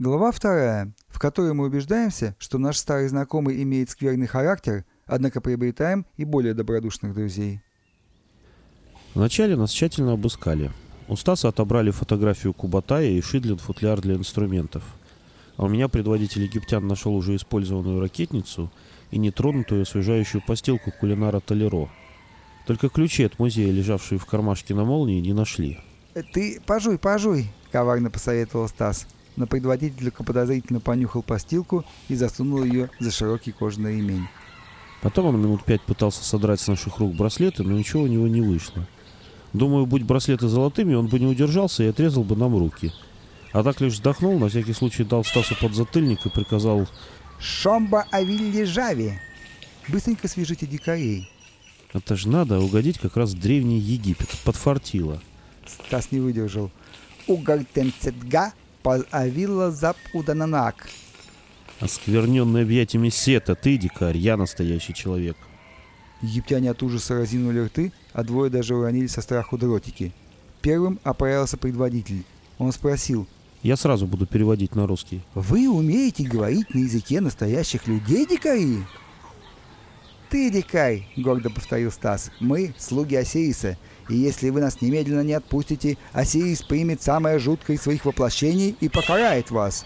Глава вторая, в которой мы убеждаемся, что наш старый знакомый имеет скверный характер, однако приобретаем и более добродушных друзей. Вначале нас тщательно обыскали. У Стаса отобрали фотографию Кубатая и Шидлин футляр для инструментов. А у меня предводитель египтян нашел уже использованную ракетницу и нетронутую освежающую постелку кулинара Толеро. Только ключи от музея, лежавшие в кармашке на молнии, не нашли. Э, «Ты пожуй, пожуй», — коварно посоветовал Стас но предводитель подозрительно понюхал постилку и засунул ее за широкий кожаный ремень. Потом он минут пять пытался содрать с наших рук браслеты, но ничего у него не вышло. Думаю, будь браслеты золотыми, он бы не удержался и отрезал бы нам руки. А так лишь вздохнул, на всякий случай дал Стасу подзатыльник и приказал «Шомба авилли жави! Быстренько свяжите дикарей!» Это же надо угодить как раз в Древний Египет, подфартило. Стас не выдержал. «Угальтенцетга Авилла Запудананак. Оскверненный объятиями Сета, ты, дикарь, я настоящий человек. Египтяне от ужаса разинули рты, а двое даже уронили со страху дротики. Первым оправился предводитель. Он спросил. Я сразу буду переводить на русский. Вы умеете говорить на языке настоящих людей, дикари? Ты, дикарь, гордо повторил Стас. Мы слуги Осириса, и если вы нас немедленно не отпустите, Осирис примет самое жуткое из своих воплощений и покарает вас».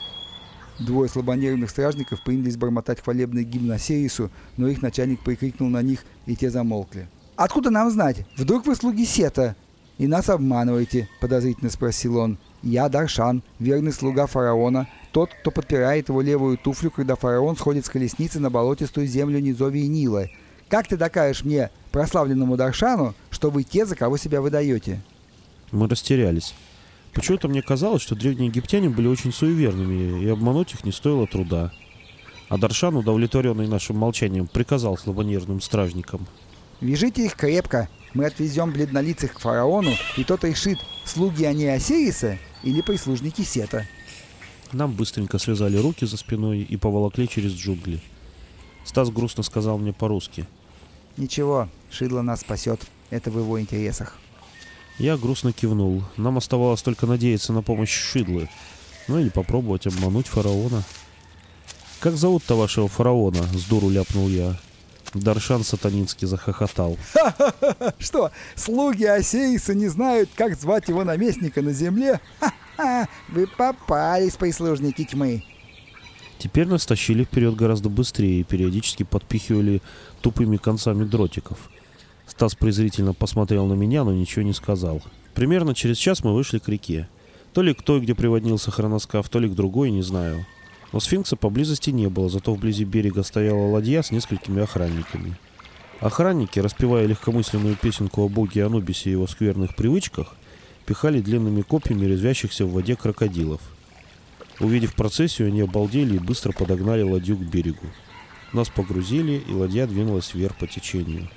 Двое слабонервных стражников принялись бормотать хвалебный гимн Осирису, но их начальник прикрикнул на них, и те замолкли. «Откуда нам знать? Вдруг вы слуги Сета?» «И нас обманываете?» – подозрительно спросил он. «Я Даршан, верный слуга фараона, тот, кто подпирает его левую туфлю, когда фараон сходит с колесницы на болотистую землю Низовии Нила. Как ты докажешь мне, прославленному Даршану, что вы те, за кого себя выдаете?» Мы растерялись. Почему-то мне казалось, что древние египтяне были очень суеверными, и обмануть их не стоило труда. А Даршан, удовлетворенный нашим молчанием, приказал слабонервным стражникам. «Вяжите их крепко. Мы отвезем бледнолицых к фараону, и тот решит, слуги они Осириса или прислужники Сета». Нам быстренько связали руки за спиной и поволокли через джунгли. Стас грустно сказал мне по-русски. «Ничего, Шидло нас спасет. Это в его интересах». Я грустно кивнул. Нам оставалось только надеяться на помощь Шидлы. Ну или попробовать обмануть фараона. «Как зовут-то вашего фараона?» — с дуру ляпнул я. Даршан сатанински захохотал. «Ха-ха-ха! Что, слуги Осейса не знают, как звать его наместника на земле? Ха-ха! Вы попались, прислужники тьмы!» Теперь нас тащили вперед гораздо быстрее и периодически подпихивали тупыми концами дротиков. Стас презрительно посмотрел на меня, но ничего не сказал. Примерно через час мы вышли к реке. То ли к той, где приводнился хроноскаф, то ли к другой, не знаю. Но сфинкса поблизости не было, зато вблизи берега стояла ладья с несколькими охранниками. Охранники, распевая легкомысленную песенку о боге Анубисе и его скверных привычках, пихали длинными копьями резвящихся в воде крокодилов. Увидев процессию, они обалдели и быстро подогнали ладью к берегу. Нас погрузили, и ладья двинулась вверх по течению.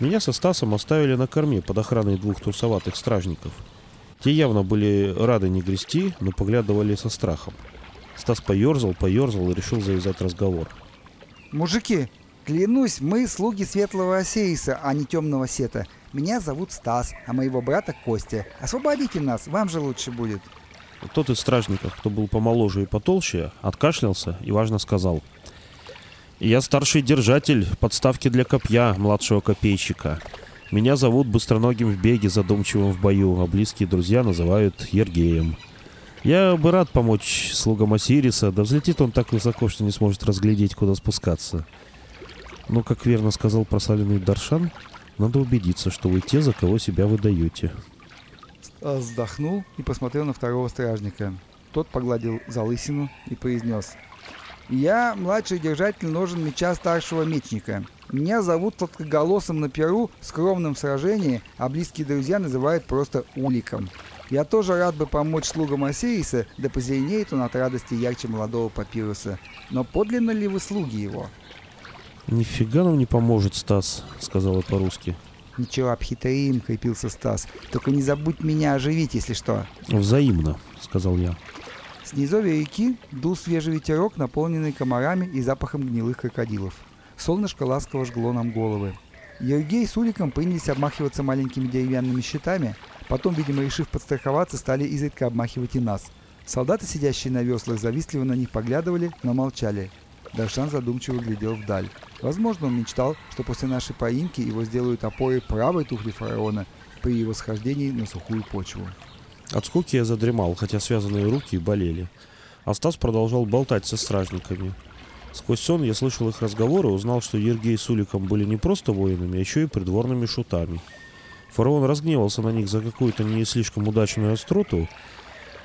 Меня со Стасом оставили на корме под охраной двух трусоватых стражников. Те явно были рады не грести, но поглядывали со страхом. Стас поерзал, поерзал и решил завязать разговор. «Мужики, клянусь, мы слуги Светлого Осеиса, а не Темного Сета. Меня зовут Стас, а моего брата Костя. Освободите нас, вам же лучше будет». Тот из стражников, кто был помоложе и потолще, откашлялся и важно сказал. «Я старший держатель подставки для копья младшего копейщика. Меня зовут Быстроногим в беге, задумчивым в бою, а близкие друзья называют Ергеем. Я бы рад помочь слугам Осириса, да взлетит он так высоко, что не сможет разглядеть, куда спускаться. Но, как верно сказал прославленный Даршан, надо убедиться, что вы те, за кого себя выдаете». Э, вздохнул и посмотрел на второго стражника. Тот погладил залысину и произнес. «Я младший держатель ножен меча старшего мечника. Меня зовут сладкоголосым на перу, скромным в сражении, а близкие друзья называют просто Уликом. Я тоже рад бы помочь слугам Осириса, да позеленеет он от радости ярче молодого папируса. Но подлинно ли вы слуги его?» «Нифига нам не поможет, Стас», — сказала по-русски. «Ничего, обхитрим», — крепился Стас. «Только не забудь меня оживить, если что». «Взаимно», — сказал я. С низовья реки дул свежий ветерок, наполненный комарами и запахом гнилых крокодилов. Солнышко ласково жгло нам головы. Ергей с Уликом принялись обмахиваться маленькими деревянными щитами, потом, видимо, решив подстраховаться, стали изредка обмахивать и нас. Солдаты, сидящие на веслах, завистливо на них поглядывали, но молчали. Даршан задумчиво глядел вдаль. Возможно, он мечтал, что после нашей поимки его сделают опорой правой туфли фараона при его схождении на сухую почву. От скуки я задремал, хотя связанные руки болели. А Стас продолжал болтать со стражниками. Сквозь сон я слышал их разговоры и узнал, что Ергей с Уликом были не просто воинами, а еще и придворными шутами. Фараон разгневался на них за какую-то не слишком удачную остроту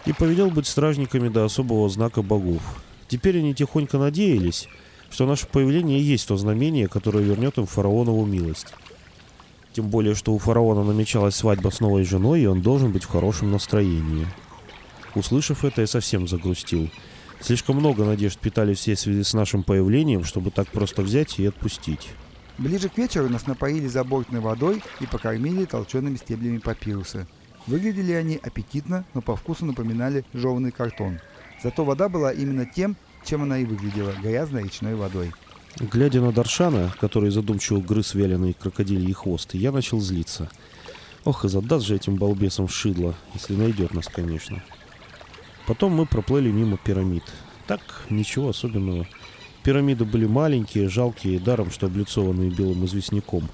и повелел быть стражниками до особого знака богов. Теперь они тихонько надеялись, что наше появление есть то знамение, которое вернет им фараонову милость. Тем более, что у фараона намечалась свадьба с новой женой, и он должен быть в хорошем настроении. Услышав это, я совсем загрустил. Слишком много надежд питали все в связи с нашим появлением, чтобы так просто взять и отпустить. Ближе к вечеру нас напоили забортной водой и покормили толчеными стеблями папируса. Выглядели они аппетитно, но по вкусу напоминали жеванный картон. Зато вода была именно тем, чем она и выглядела – грязной речной водой. Глядя на Даршана, который задумчиво грыз вяленый крокодилий хвост, я начал злиться. Ох, и задаст же этим балбесам шидло, если найдет нас, конечно. Потом мы проплыли мимо пирамид. Так, ничего особенного. Пирамиды были маленькие, жалкие, даром, что облицованные белым известняком.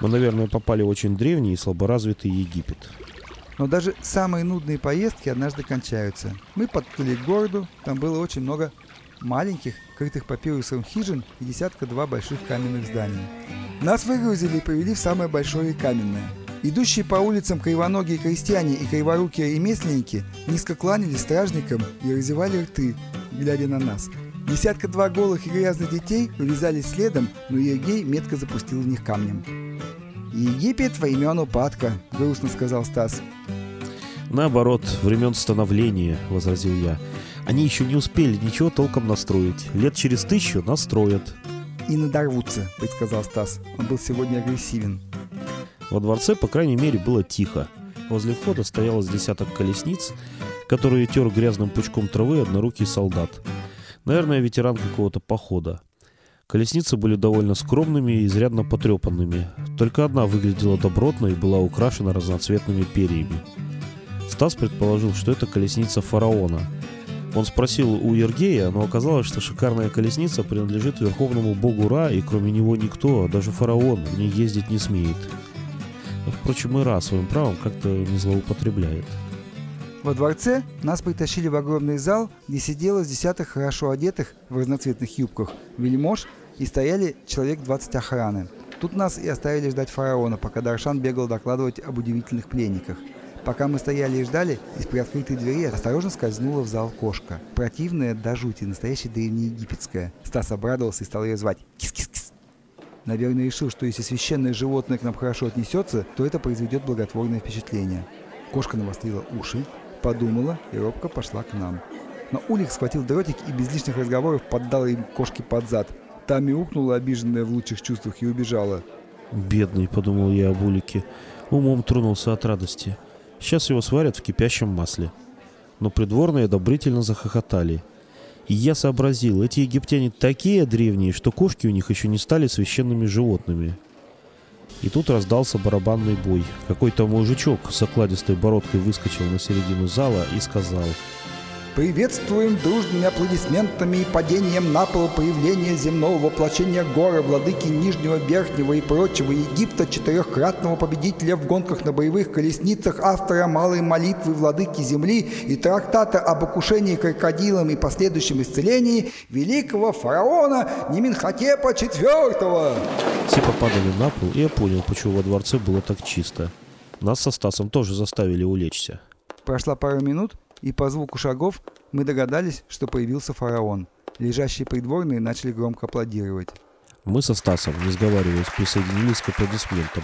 Мы, наверное, попали в очень древний и слаборазвитый Египет. Но даже самые нудные поездки однажды кончаются. Мы подплыли к городу, там было очень много маленьких, крытых папирусом хижин и десятка-два больших каменных зданий. Нас выгрузили и повели в самое большое каменное. Идущие по улицам кривоногие крестьяне и криворукие ремесленники низко кланялись стражникам и разевали рты, глядя на нас – Десятка-два голых и грязных детей увязались следом, но Ергей метко запустил в них камнем. «Египет времен упадка», — грустно сказал Стас. «Наоборот, времен становления», — возразил я. «Они еще не успели ничего толком настроить. Лет через тысячу настроят». «И надорвутся», — предсказал Стас. Он был сегодня агрессивен. Во дворце, по крайней мере, было тихо. Возле входа стоялось десяток колесниц, которые тер грязным пучком травы однорукий солдат. Наверное, ветеран какого-то похода. Колесницы были довольно скромными и изрядно потрепанными. Только одна выглядела добротно и была украшена разноцветными перьями. Стас предположил, что это колесница фараона. Он спросил у Ергея, но оказалось, что шикарная колесница принадлежит верховному богу Ра, и кроме него никто, даже фараон, в ней ездить не смеет. Впрочем, и Ра своим правом как-то не злоупотребляет. Во дворце нас притащили в огромный зал, где сидело с десятых хорошо одетых в разноцветных юбках вельмож и стояли человек 20 охраны. Тут нас и оставили ждать фараона, пока Даршан бегал докладывать об удивительных пленниках. Пока мы стояли и ждали, из приоткрытой двери осторожно скользнула в зал кошка. Противная до жути, настоящая древнеегипетская. Стас обрадовался и стал ее звать. Кис-кис-кис. Наверное, решил, что если священное животное к нам хорошо отнесется, то это произведет благотворное впечатление. Кошка навострила уши, подумала и робко пошла к нам. Но Улик схватил дротик и без лишних разговоров поддал им кошке под зад. Та мяукнула, обиженная в лучших чувствах, и убежала. «Бедный», — подумал я об Улике. Умом тронулся от радости. Сейчас его сварят в кипящем масле. Но придворные одобрительно захохотали. И я сообразил, эти египтяне такие древние, что кошки у них еще не стали священными животными. И тут раздался барабанный бой. Какой-то мужичок с окладистой бородкой выскочил на середину зала и сказал Приветствуем дружными аплодисментами и падением на пол появления земного воплощения горы, владыки Нижнего, Верхнего и прочего Египта, четырехкратного победителя в гонках на боевых колесницах, автора малой молитвы владыки земли и трактата об окушении крокодилом и последующем исцелении великого фараона Неминхотепа IV. Все попадали на пол, и я понял, почему во дворце было так чисто. Нас со Стасом тоже заставили улечься. Прошла пару минут, и по звуку шагов мы догадались, что появился фараон. Лежащие придворные начали громко аплодировать. Мы со Стасом, не сговариваясь, присоединились к аплодисментам.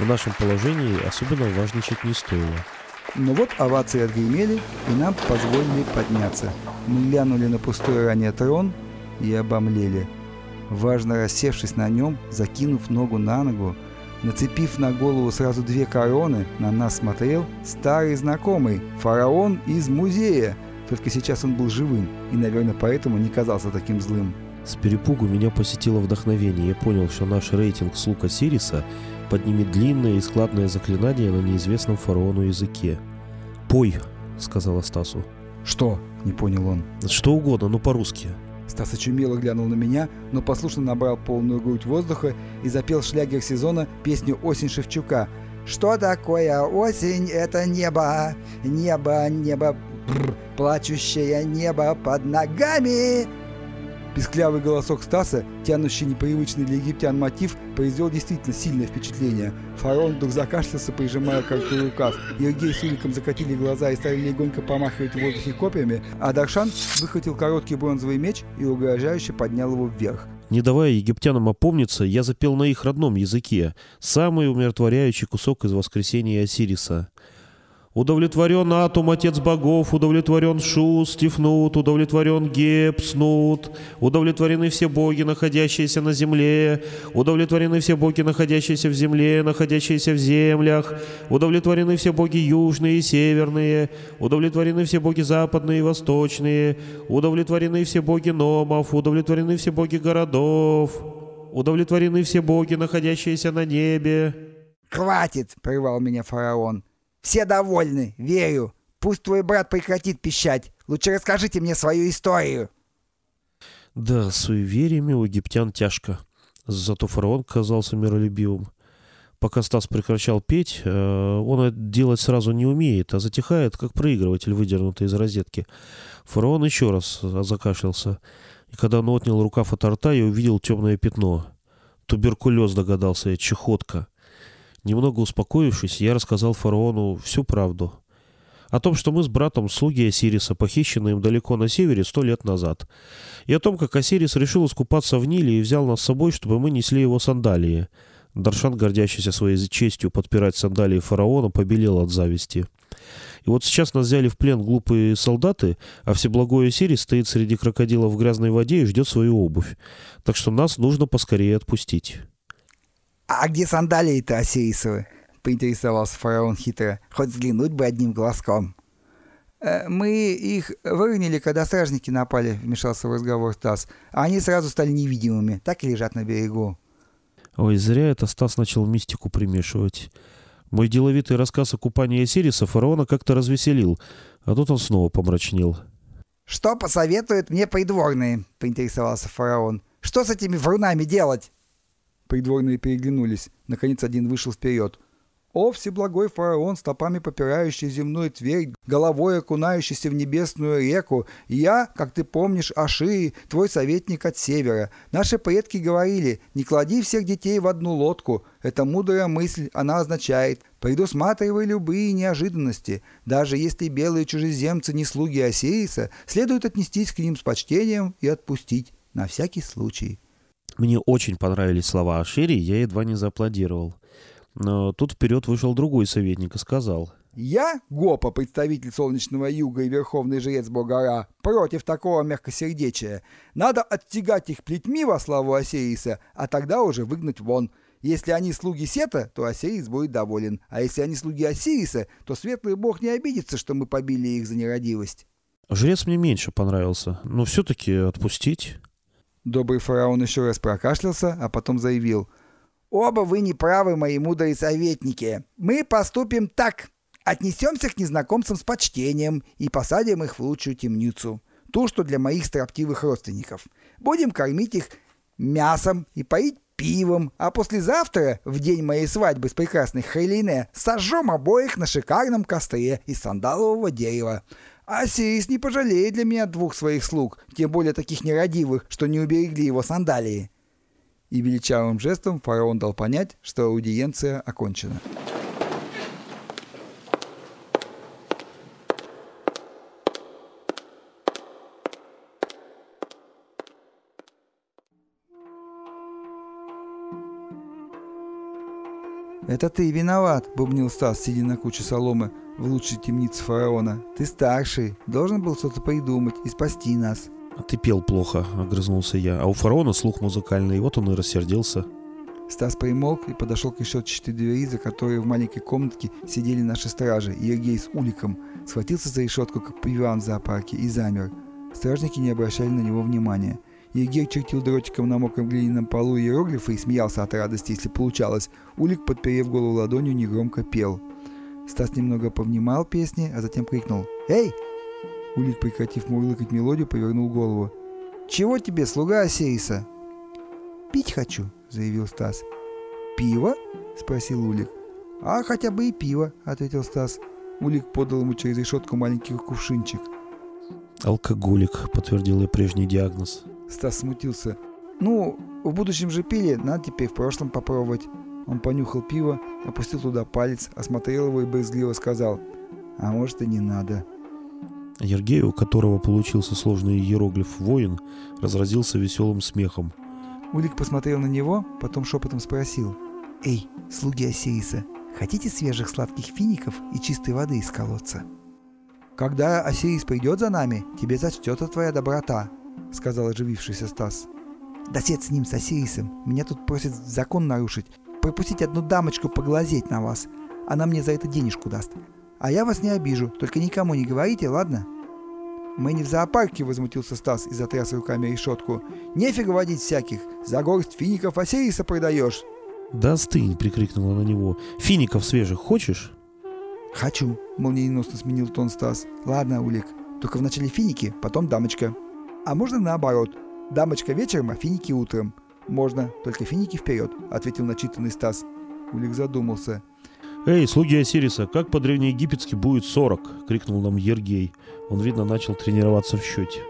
В нашем положении особенно важничать не стоило. Но вот овации отгремели, и нам позволили подняться. Мы глянули на пустой ранее трон и обомлели. Важно рассевшись на нем, закинув ногу на ногу, Нацепив на голову сразу две короны, на нас смотрел старый знакомый, фараон из музея. Только сейчас он был живым и, наверное, поэтому не казался таким злым. С перепугу меня посетило вдохновение. Я понял, что наш рейтинг слуга Сириса поднимет длинное и складное заклинание на неизвестном фараону языке. «Пой!» — сказала Стасу. «Что?» — не понял он. Что угодно, но по-русски. Стас очумело глянул на меня, но послушно набрал полную грудь воздуха и запел шлягер сезона песню «Осень Шевчука». «Что такое осень? Это небо, небо, небо, бррр, плачущее небо под ногами!» Писклявый голосок Стаса, тянущий непривычный для египтян мотив, произвел действительно сильное впечатление. Фараон вдруг закашлялся, прижимая карту рукав. Ергей с Уликом закатили глаза и стали легонько помахивать в воздухе копьями, а Даршан выхватил короткий бронзовый меч и угрожающе поднял его вверх. Не давая египтянам опомниться, я запел на их родном языке, самый умиротворяющий кусок из воскресения Осириса. Удовлетворен Атум, отец богов, удовлетворен Шу, Стифнут, удовлетворен Геб, Снут, удовлетворены все боги, находящиеся на земле, удовлетворены все боги, находящиеся в земле, находящиеся в землях, удовлетворены все боги южные и северные, удовлетворены все боги западные и восточные, удовлетворены все боги номов, удовлетворены все боги городов, удовлетворены все боги, находящиеся на небе. «Хватит!» — прервал меня фараон. Все довольны, верю. Пусть твой брат прекратит пищать. Лучше расскажите мне свою историю. Да, с суевериями у египтян тяжко. Зато фараон казался миролюбивым. Пока Стас прекращал петь, э, он это делать сразу не умеет, а затихает, как проигрыватель, выдернутый из розетки. Фараон еще раз закашлялся. И когда он отнял рукав от рта, я увидел темное пятно. Туберкулез, догадался я, чехотка. Немного успокоившись, я рассказал фараону всю правду. О том, что мы с братом слуги Осириса, похищены им далеко на севере сто лет назад. И о том, как Осирис решил искупаться в Ниле и взял нас с собой, чтобы мы несли его сандалии. Даршан, гордящийся своей честью подпирать сандалии фараона, побелел от зависти. И вот сейчас нас взяли в плен глупые солдаты, а всеблагой Осирис стоит среди крокодилов в грязной воде и ждет свою обувь. Так что нас нужно поскорее отпустить. «А где сандалии-то Осирисовы?» — поинтересовался фараон хитро. «Хоть взглянуть бы одним глазком». «Э, «Мы их выронили, когда стражники напали», — вмешался в разговор Стас. «А они сразу стали невидимыми, так и лежат на берегу». Ой, зря это Стас начал мистику примешивать. Мой деловитый рассказ о купании Осириса фараона как-то развеселил, а тут он снова помрачнел. «Что посоветуют мне придворные?» — поинтересовался фараон. «Что с этими врунами делать?» Придворные переглянулись. Наконец один вышел вперед. «О, всеблагой фараон, стопами попирающий земную твердь, головой окунающийся в небесную реку, я, как ты помнишь, Ашии, твой советник от севера. Наши предки говорили, не клади всех детей в одну лодку. Это мудрая мысль, она означает, предусматривай любые неожиданности. Даже если белые чужеземцы не слуги Осириса, следует отнестись к ним с почтением и отпустить, на всякий случай». Мне очень понравились слова о Шерри, я едва не зааплодировал. Но тут вперед вышел другой советник и сказал. «Я, Гопа, представитель Солнечного Юга и Верховный Жрец Богара, против такого мягкосердечия. Надо оттягать их плетьми во славу Осириса, а тогда уже выгнать вон. Если они слуги Сета, то Осирис будет доволен, а если они слуги Осириса, то Светлый Бог не обидится, что мы побили их за нерадивость». Жрец мне меньше понравился, но все-таки отпустить... Добрый фараон еще раз прокашлялся, а потом заявил. «Оба вы не правы, мои мудрые советники. Мы поступим так. Отнесемся к незнакомцам с почтением и посадим их в лучшую темницу. Ту, что для моих строптивых родственников. Будем кормить их мясом и поить пивом, а послезавтра, в день моей свадьбы с прекрасной Хейлине, сожжем обоих на шикарном костре из сандалового дерева. Осирис не пожалеет для меня двух своих слуг, тем более таких нерадивых, что не уберегли его сандалии». И величавым жестом фараон дал понять, что аудиенция окончена. «Это ты виноват», — бубнил Стас, сидя на куче соломы в лучшей темнице фараона. «Ты старший, должен был что-то придумать и спасти нас». «А ты пел плохо», — огрызнулся я. «А у фараона слух музыкальный, вот он и рассердился». Стас примолк и подошел к решетчатой двери, за которой в маленькой комнатке сидели наши стражи, Ергей с Уликом. Схватился за решетку, как пиван в зоопарке, и замер. Стражники не обращали на него внимания. Егерь чертил дротиком на мокром глиняном полу иероглифы и смеялся от радости, если получалось. Улик, подперев голову ладонью, негромко пел. Стас немного повнимал песни, а затем крикнул «Эй, Улик, прекратив мурлыкать мелодию, повернул голову. «Чего тебе, слуга Осейса?» «Пить хочу», — заявил Стас. «Пиво?» — спросил Улик. «А хотя бы и пиво», — ответил Стас. Улик подал ему через решетку маленький кувшинчик. «Алкоголик», — подтвердил я прежний диагноз. Стас смутился. «Ну, в будущем же пили, надо теперь в прошлом попробовать». Он понюхал пиво, опустил туда палец, осмотрел его и брезгливо сказал. «А может и не надо». Ергей, у которого получился сложный иероглиф «воин», разразился веселым смехом. Улик посмотрел на него, потом шепотом спросил. «Эй, слуги Осириса, хотите свежих сладких фиников и чистой воды из колодца?» «Когда Осирис придет за нами, тебе зачтется твоя доброта», — сказал оживившийся Стас. «Да сед с ним, с Осирисом. Меня тут просят закон нарушить, пропустить одну дамочку поглазеть на вас. Она мне за это денежку даст. А я вас не обижу, только никому не говорите, ладно?» «Мы не в зоопарке», — возмутился Стас и затряс руками решетку. «Нефиг водить всяких. За горсть фиников Осириса продаешь». «Да остынь!» — прикрикнула на него. «Фиников свежих хочешь?» «Хочу», — молниеносно сменил тон Стас. «Ладно, Улик, только вначале финики, потом дамочка». «А можно наоборот. Дамочка вечером, а финики утром». «Можно, только финики вперед», — ответил начитанный Стас. Улик задумался. «Эй, слуги Осириса, как по-древнеегипетски будет 40?» — крикнул нам Ергей. Он, видно, начал тренироваться в счете.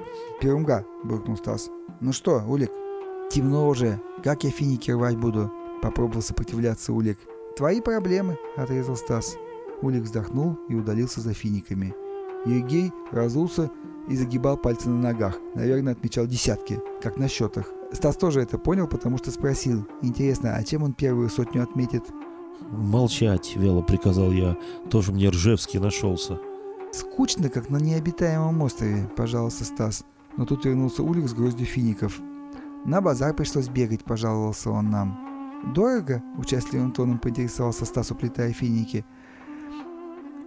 «Перумга», — буркнул Стас. «Ну что, Улик?» «Темно уже. Как я финики рвать буду?» — попробовал сопротивляться Улик. «Твои проблемы», — отрезал Стас. Улик вздохнул и удалился за финиками. Ергей разулся и загибал пальцы на ногах. Наверное, отмечал десятки, как на счетах. Стас тоже это понял, потому что спросил. Интересно, а чем он первую сотню отметит? «Молчать», — вело приказал я. «Тоже мне Ржевский нашелся». «Скучно, как на необитаемом острове», — пожаловался Стас. Но тут вернулся Улик с гроздью фиников. «На базар пришлось бегать», — пожаловался он нам. «Дорого?» — участливым тоном поинтересовался Стас, уплетая финики.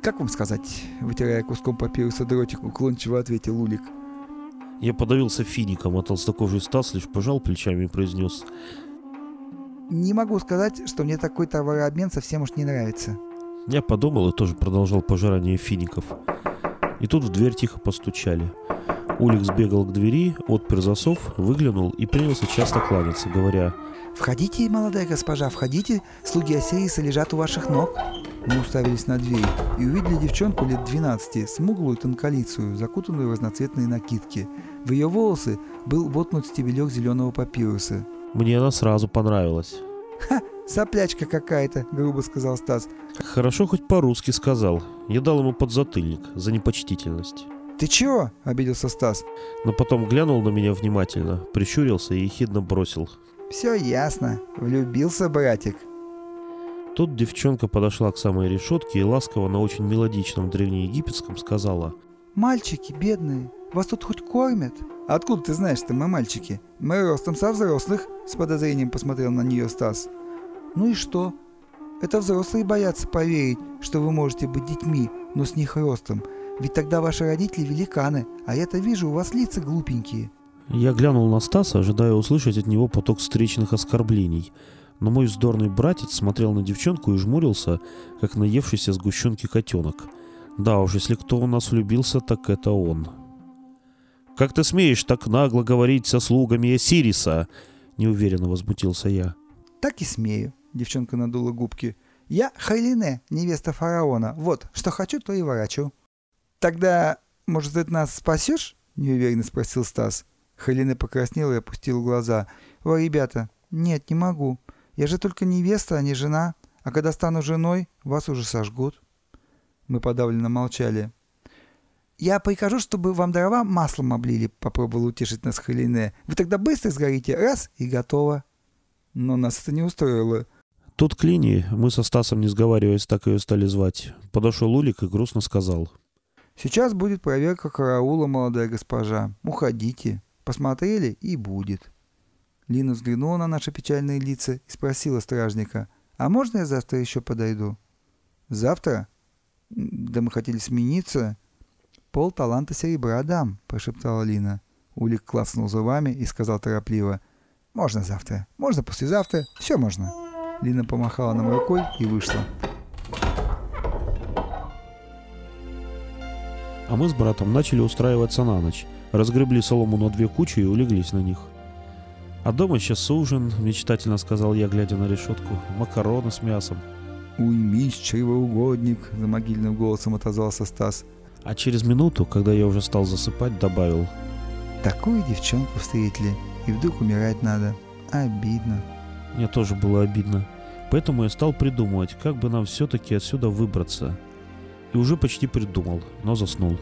«Как вам сказать?» — вытирая куском папируса дротик, уклончиво ответил Улик. Я подавился фиником, а толстокожий Стас лишь пожал плечами и произнес. «Не могу сказать, что мне такой товарообмен совсем уж не нравится». Я подумал и тоже продолжал пожирание фиников. И тут в дверь тихо постучали. Улик сбегал к двери, отпер засов, выглянул и принялся часто кланяться, говоря «Входите, молодая госпожа, входите, слуги Осириса лежат у ваших ног». Мы уставились на дверь и увидели девчонку лет 12, смуглую тонколицую, закутанную в разноцветные накидки. В ее волосы был воткнут стебелек зеленого папируса. «Мне она сразу понравилась». «Ха, соплячка какая-то», — грубо сказал Стас. «Хорошо хоть по-русски сказал. Я дал ему подзатыльник за непочтительность». «Ты чего?» — обиделся Стас. Но потом глянул на меня внимательно, прищурился и ехидно бросил. «Все ясно. Влюбился братик». Тут девчонка подошла к самой решетке и ласково на очень мелодичном древнеегипетском сказала «Мальчики, бедные, вас тут хоть кормят?» «Откуда ты знаешь, что мы мальчики? Мы ростом со взрослых», — с подозрением посмотрел на нее Стас. «Ну и что? Это взрослые боятся поверить, что вы можете быть детьми, но с них ростом. Ведь тогда ваши родители великаны, а я-то вижу, у вас лица глупенькие». Я глянул на Стаса, ожидая услышать от него поток встречных оскорблений. Но мой вздорный братец смотрел на девчонку и жмурился, как наевшийся сгущенки котенок. Да уж, если кто у нас влюбился, так это он. «Как ты смеешь так нагло говорить со слугами Осириса?» — неуверенно возмутился я. «Так и смею», — девчонка надула губки. «Я Хайлине, невеста фараона. Вот, что хочу, то и ворочу». «Тогда, может, ты нас спасешь?» — неуверенно спросил Стас. Хайлине покраснела и опустила глаза. «О, ребята, нет, не могу. Я же только невеста, а не жена. А когда стану женой, вас уже сожгут». Мы подавленно молчали. «Я прикажу, чтобы вам дрова маслом облили», — попробовал утешить нас Халине. «Вы тогда быстро сгорите, раз — и готово». Но нас это не устроило. Тут к линии, мы со Стасом, не сговариваясь, так ее стали звать. Подошел Улик и грустно сказал. «Сейчас будет проверка караула, молодая госпожа. Уходите. Посмотрели — и будет». Лина взглянула на наши печальные лица и спросила стражника, «А можно я завтра еще подойду?» «Завтра? Да мы хотели смениться». «Пол таланта серебра дам», — прошептала Лина. Улик клацнул зубами и сказал торопливо, «Можно завтра, можно послезавтра, все можно». Лина помахала нам рукой и вышла. А мы с братом начали устраиваться на ночь. Разгребли солому на две кучи и улеглись на них. А дома сейчас ужин, мечтательно сказал я, глядя на решетку. Макароны с мясом. «Уймись, чревоугодник!» — за могильным голосом отозвался Стас. А через минуту, когда я уже стал засыпать, добавил. «Такую девчонку встретили, и вдруг умирать надо. Обидно». Мне тоже было обидно. Поэтому я стал придумывать, как бы нам все-таки отсюда выбраться. И уже почти придумал, но заснул.